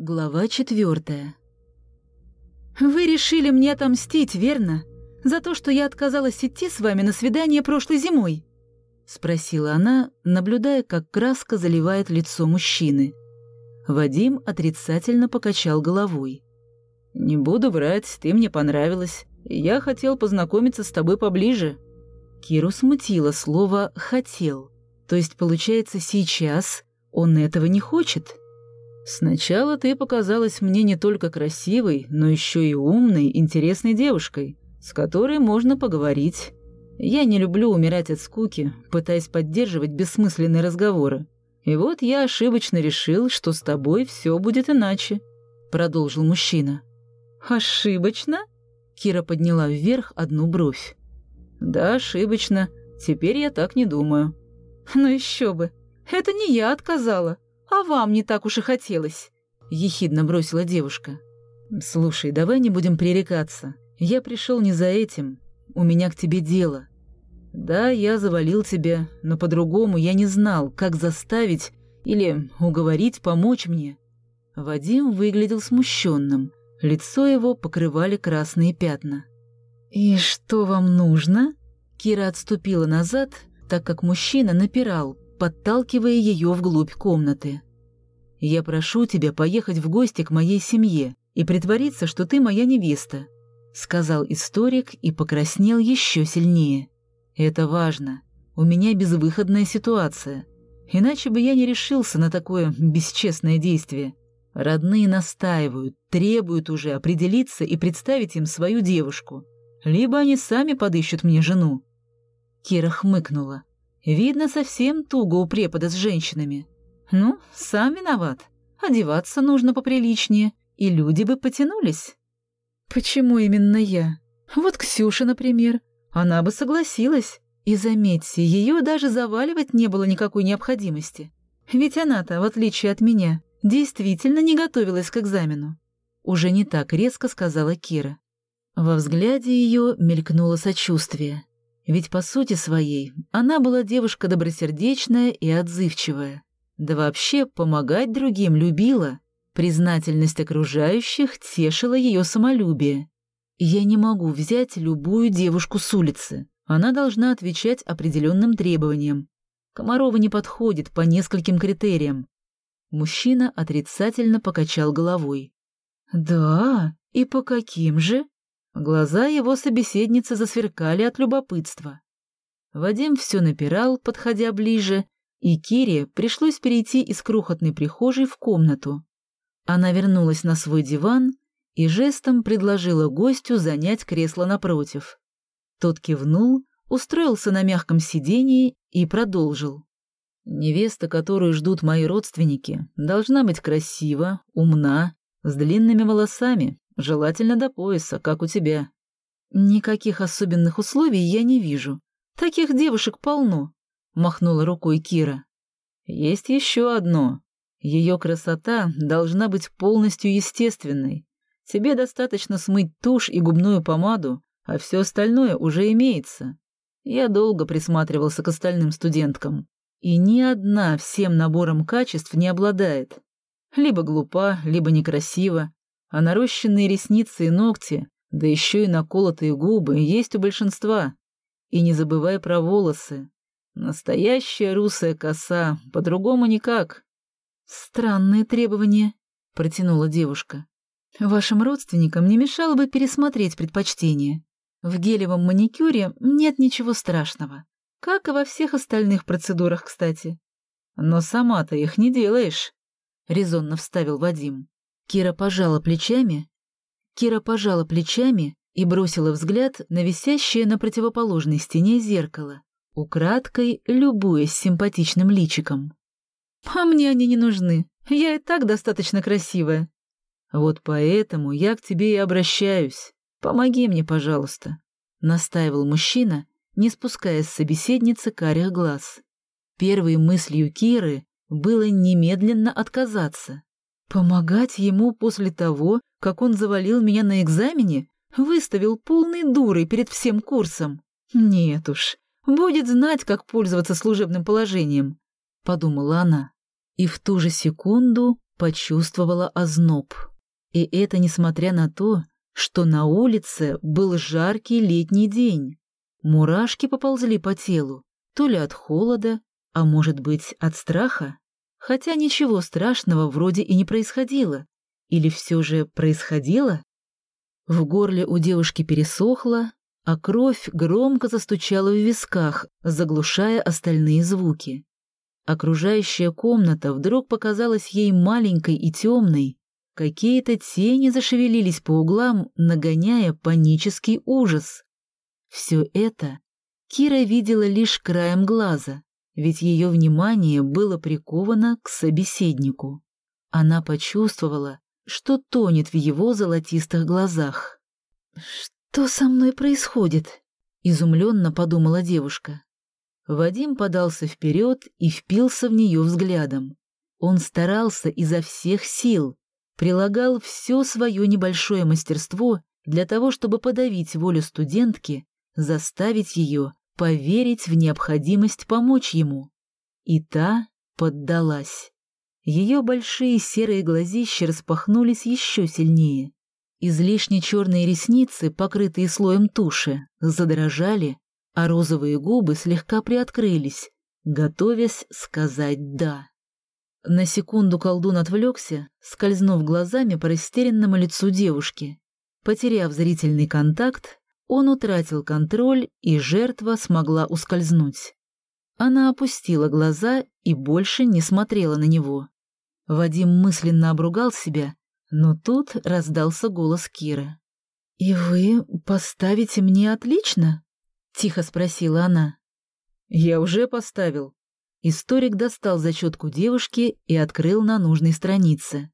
Глава четвертая. «Вы решили мне отомстить, верно? За то, что я отказалась идти с вами на свидание прошлой зимой?» — спросила она, наблюдая, как краска заливает лицо мужчины. Вадим отрицательно покачал головой. «Не буду врать, ты мне понравилась. Я хотел познакомиться с тобой поближе». Киру смутило слово «хотел». То есть, получается, сейчас он этого не хочет? Сначала ты показалась мне не только красивой, но еще и умной, интересной девушкой, с которой можно поговорить. Я не люблю умирать от скуки, пытаясь поддерживать бессмысленные разговоры. И вот я ошибочно решил, что с тобой все будет иначе», — продолжил мужчина. «Ошибочно?» — Кира подняла вверх одну бровь. «Да, ошибочно. Теперь я так не думаю». «Ну еще бы. Это не я отказала а вам не так уж и хотелось», — ехидно бросила девушка. «Слушай, давай не будем пререкаться. Я пришел не за этим. У меня к тебе дело. Да, я завалил тебя, но по-другому я не знал, как заставить или уговорить помочь мне». Вадим выглядел смущенным. Лицо его покрывали красные пятна. «И что вам нужно?» Кира отступила назад, так как мужчина напирал, подталкивая ее вглубь комнаты. «Я прошу тебя поехать в гости к моей семье и притвориться, что ты моя невеста», — сказал историк и покраснел еще сильнее. «Это важно. У меня безвыходная ситуация. Иначе бы я не решился на такое бесчестное действие. Родные настаивают, требуют уже определиться и представить им свою девушку. Либо они сами подыщут мне жену». Кира хмыкнула. Видно, совсем туго у препода с женщинами. Ну, сам виноват. Одеваться нужно поприличнее, и люди бы потянулись. Почему именно я? Вот Ксюша, например. Она бы согласилась. И заметьте, ее даже заваливать не было никакой необходимости. Ведь она-то, в отличие от меня, действительно не готовилась к экзамену. Уже не так резко сказала Кира. Во взгляде ее мелькнуло сочувствие. Ведь по сути своей она была девушка добросердечная и отзывчивая. Да вообще помогать другим любила. Признательность окружающих тешила ее самолюбие. Я не могу взять любую девушку с улицы. Она должна отвечать определенным требованиям. Комарова не подходит по нескольким критериям. Мужчина отрицательно покачал головой. «Да? И по каким же?» Глаза его собеседницы засверкали от любопытства. Вадим все напирал, подходя ближе, и Кире пришлось перейти из крохотной прихожей в комнату. Она вернулась на свой диван и жестом предложила гостю занять кресло напротив. Тот кивнул, устроился на мягком сидении и продолжил. «Невеста, которую ждут мои родственники, должна быть красива, умна, с длинными волосами, Желательно до пояса, как у тебя. Никаких особенных условий я не вижу. Таких девушек полно, махнула рукой Кира. Есть еще одно. Ее красота должна быть полностью естественной. Тебе достаточно смыть тушь и губную помаду, а все остальное уже имеется. Я долго присматривался к остальным студенткам, и ни одна всем набором качеств не обладает. Либо глупа, либо некрасива, а нарощенные ресницы и ногти, да еще и наколотые губы, есть у большинства. И не забывай про волосы. Настоящая русая коса, по-другому никак. Странные требования, протянула девушка. Вашим родственникам не мешало бы пересмотреть предпочтения. В гелевом маникюре нет ничего страшного. Как и во всех остальных процедурах, кстати. Но сама-то их не делаешь, — резонно вставил Вадим. Кира пожала плечами. Кира пожала плечами и бросила взгляд на висящее на противоположной стене зеркало, украдкой любуясь симпатичным личиком. «А мне они не нужны. Я и так достаточно красивая». «Вот поэтому я к тебе и обращаюсь. Помоги мне, пожалуйста», — настаивал мужчина, не спуская с собеседницы карих глаз. Первой мыслью Киры было немедленно отказаться. Помогать ему после того, как он завалил меня на экзамене, выставил полной дурой перед всем курсом. Нет уж, будет знать, как пользоваться служебным положением, подумала она. И в ту же секунду почувствовала озноб. И это несмотря на то, что на улице был жаркий летний день. Мурашки поползли по телу, то ли от холода, а может быть, от страха? Хотя ничего страшного вроде и не происходило. Или все же происходило? В горле у девушки пересохло, а кровь громко застучала в висках, заглушая остальные звуки. Окружающая комната вдруг показалась ей маленькой и темной. Какие-то тени зашевелились по углам, нагоняя панический ужас. Все это Кира видела лишь краем глаза, ведь ее внимание было приковано к собеседнику. Она почувствовала, что тонет в его золотистых глазах. «Что со мной происходит?» — изумленно подумала девушка. Вадим подался вперед и впился в нее взглядом. Он старался изо всех сил, прилагал все свое небольшое мастерство для того, чтобы подавить волю студентки, заставить ее поверить в необходимость помочь ему. И та поддалась. Ее большие серые глазища распахнулись еще сильнее. Излишне черные ресницы, покрытые слоем туши, задрожали, а розовые губы слегка приоткрылись, готовясь сказать «да». На секунду колдун отвлекся, скользнув глазами по растерянному лицу девушки. Потеряв зрительный контакт, он утратил контроль, и жертва смогла ускользнуть. Она опустила глаза и больше не смотрела на него. Вадим мысленно обругал себя, но тут раздался голос Киры. «И вы поставите мне отлично?» — тихо спросила она. «Я уже поставил». Историк достал зачетку девушки и открыл на нужной странице.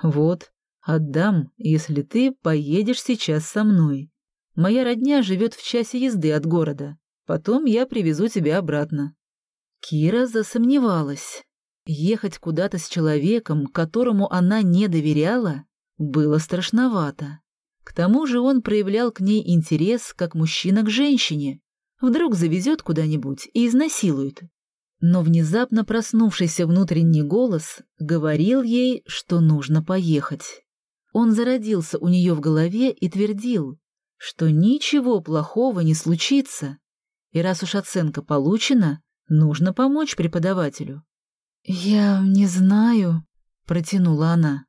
«Вот, отдам, если ты поедешь сейчас со мной. Моя родня живет в часе езды от города. Потом я привезу тебя обратно». Кира засомневалась. Ехать куда-то с человеком, которому она не доверяла, было страшновато. К тому же он проявлял к ней интерес, как мужчина к женщине. Вдруг завезет куда-нибудь и изнасилует. Но внезапно проснувшийся внутренний голос говорил ей, что нужно поехать. Он зародился у нее в голове и твердил, что ничего плохого не случится, и раз уж оценка получена, нужно помочь преподавателю. «Я не знаю», — протянула она.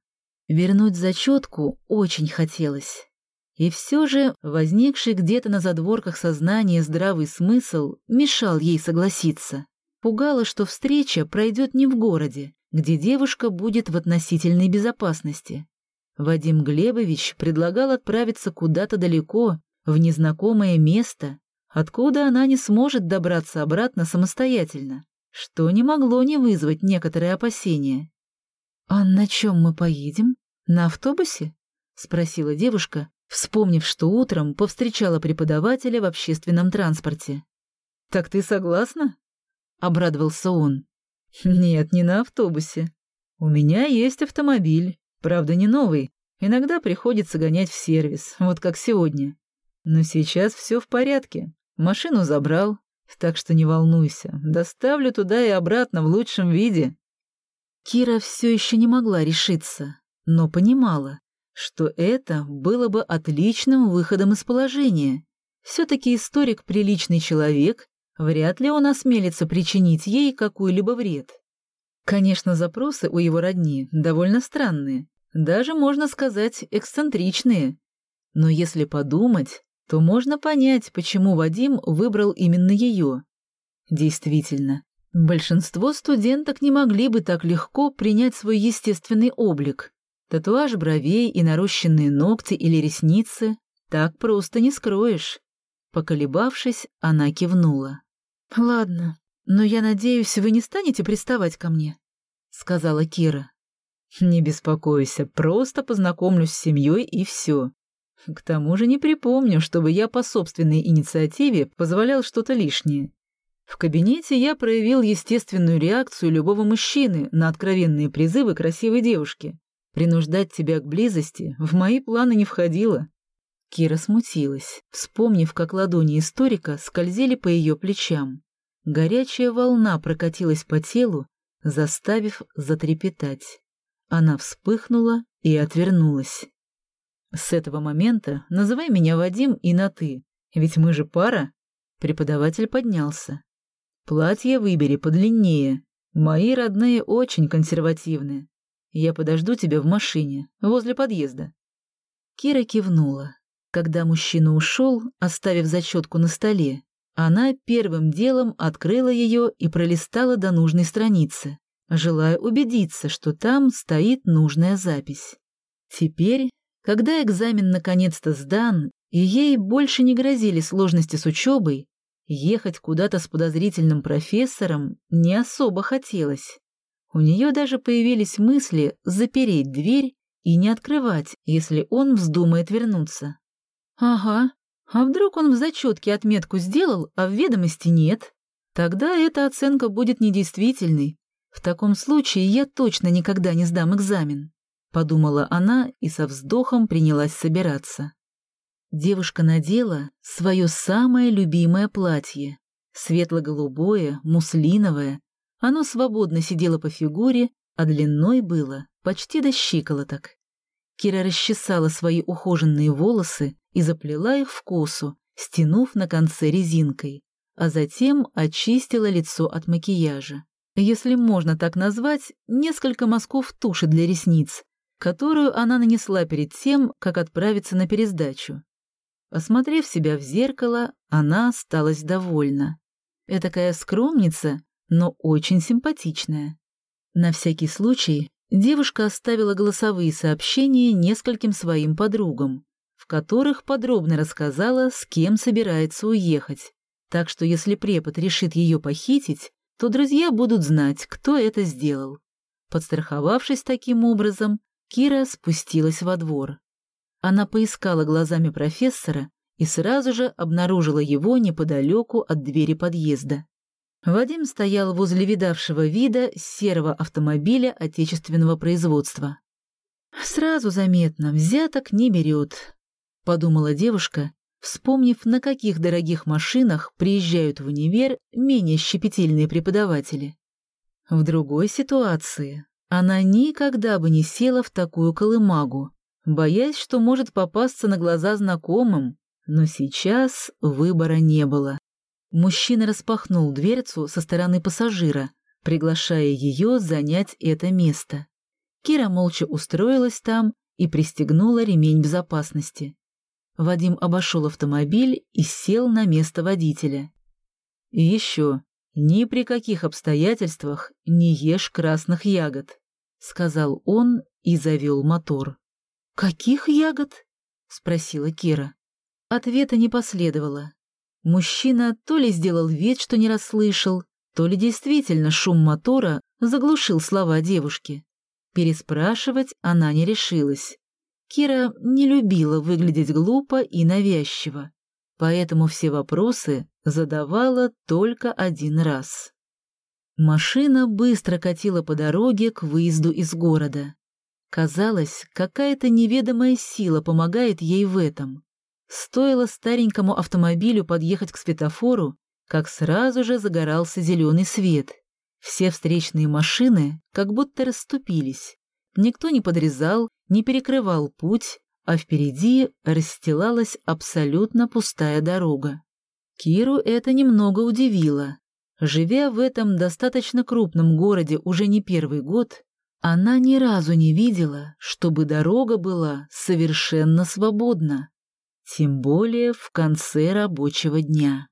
Вернуть зачетку очень хотелось. И все же возникший где-то на задворках сознания здравый смысл мешал ей согласиться. Пугало, что встреча пройдет не в городе, где девушка будет в относительной безопасности. Вадим Глебович предлагал отправиться куда-то далеко, в незнакомое место, откуда она не сможет добраться обратно самостоятельно что не могло не вызвать некоторые опасения. «А на чем мы поедем? На автобусе?» — спросила девушка, вспомнив, что утром повстречала преподавателя в общественном транспорте. «Так ты согласна?» — обрадовался он. «Нет, не на автобусе. У меня есть автомобиль, правда, не новый. Иногда приходится гонять в сервис, вот как сегодня. Но сейчас все в порядке. Машину забрал, так что не волнуйся, доставлю туда и обратно в лучшем виде». Кира все еще не могла решиться, но понимала, что это было бы отличным выходом из положения. Все-таки историк приличный человек, вряд ли он осмелится причинить ей какой-либо вред. Конечно, запросы у его родни довольно странные, даже, можно сказать, эксцентричные. Но если подумать, то можно понять, почему Вадим выбрал именно ее. Действительно, большинство студенток не могли бы так легко принять свой естественный облик. Татуаж бровей и нарощенные ногти или ресницы так просто не скроешь. Поколебавшись, она кивнула. «Ладно, но я надеюсь, вы не станете приставать ко мне», — сказала Кира. «Не беспокойся, просто познакомлюсь с семьей и все. К тому же не припомню, чтобы я по собственной инициативе позволял что-то лишнее. В кабинете я проявил естественную реакцию любого мужчины на откровенные призывы красивой девушки. Принуждать тебя к близости в мои планы не входило. Кира смутилась, вспомнив, как ладони историка скользили по ее плечам. Горячая волна прокатилась по телу, заставив затрепетать. Она вспыхнула и отвернулась. «С этого момента называй меня Вадим и на «ты», ведь мы же пара». Преподаватель поднялся. «Платье выбери подлиннее. Мои родные очень консервативны. Я подожду тебя в машине, возле подъезда». Кира кивнула. Когда мужчина ушел, оставив зачетку на столе, она первым делом открыла ее и пролистала до нужной страницы, желая убедиться, что там стоит нужная запись. Теперь, когда экзамен наконец-то сдан, и ей больше не грозили сложности с учебой, ехать куда-то с подозрительным профессором не особо хотелось. У нее даже появились мысли запереть дверь и не открывать, если он вздумает вернуться. Ага, а вдруг он в зачетке отметку сделал, а в ведомости нет? Тогда эта оценка будет недействительной. В таком случае я точно никогда не сдам экзамен, подумала она и со вздохом принялась собираться. Девушка надела свое самое любимое платье, светло-голубое, муслиновое. Оно свободно сидело по фигуре, а длиной было почти до щиколоток. Кира расчесала свои ухоженные волосы и заплела их в косу, стянув на конце резинкой, а затем очистила лицо от макияжа. Если можно так назвать, несколько мазков туши для ресниц, которую она нанесла перед тем, как отправиться на пересдачу. Осмотрев себя в зеркало, она осталась довольна. Этакая скромница, но очень симпатичная. На всякий случай девушка оставила голосовые сообщения нескольким своим подругам, в которых подробно рассказала, с кем собирается уехать. Так что если препод решит ее похитить, то друзья будут знать, кто это сделал. Подстраховавшись таким образом, Кира спустилась во двор. Она поискала глазами профессора и сразу же обнаружила его неподалеку от двери подъезда. Вадим стоял возле видавшего вида серого автомобиля отечественного производства. Сразу заметно, взяток не берет, — подумала девушка, вспомнив, на каких дорогих машинах приезжают в универ менее щепетильные преподаватели. В другой ситуации она никогда бы не села в такую колымагу, боясь, что может попасться на глаза знакомым, но сейчас выбора не было. Мужчина распахнул дверцу со стороны пассажира, приглашая ее занять это место. Кира молча устроилась там и пристегнула ремень безопасности. Вадим обошел автомобиль и сел на место водителя. «И еще, ни при каких обстоятельствах не ешь красных ягод», — сказал он и завел мотор. «Каких ягод?» — спросила Кира. Ответа не последовало. Мужчина то ли сделал вид, что не расслышал, то ли действительно шум мотора заглушил слова девушки. Переспрашивать она не решилась. Кира не любила выглядеть глупо и навязчиво, поэтому все вопросы задавала только один раз. Машина быстро катила по дороге к выезду из города. Казалось, какая-то неведомая сила помогает ей в этом. Стоило старенькому автомобилю подъехать к светофору, как сразу же загорался зеленый свет. Все встречные машины как будто расступились. Никто не подрезал, не перекрывал путь, а впереди расстилалась абсолютно пустая дорога. Киру это немного удивило. Живя в этом достаточно крупном городе уже не первый год, она ни разу не видела, чтобы дорога была совершенно свободна, тем более в конце рабочего дня.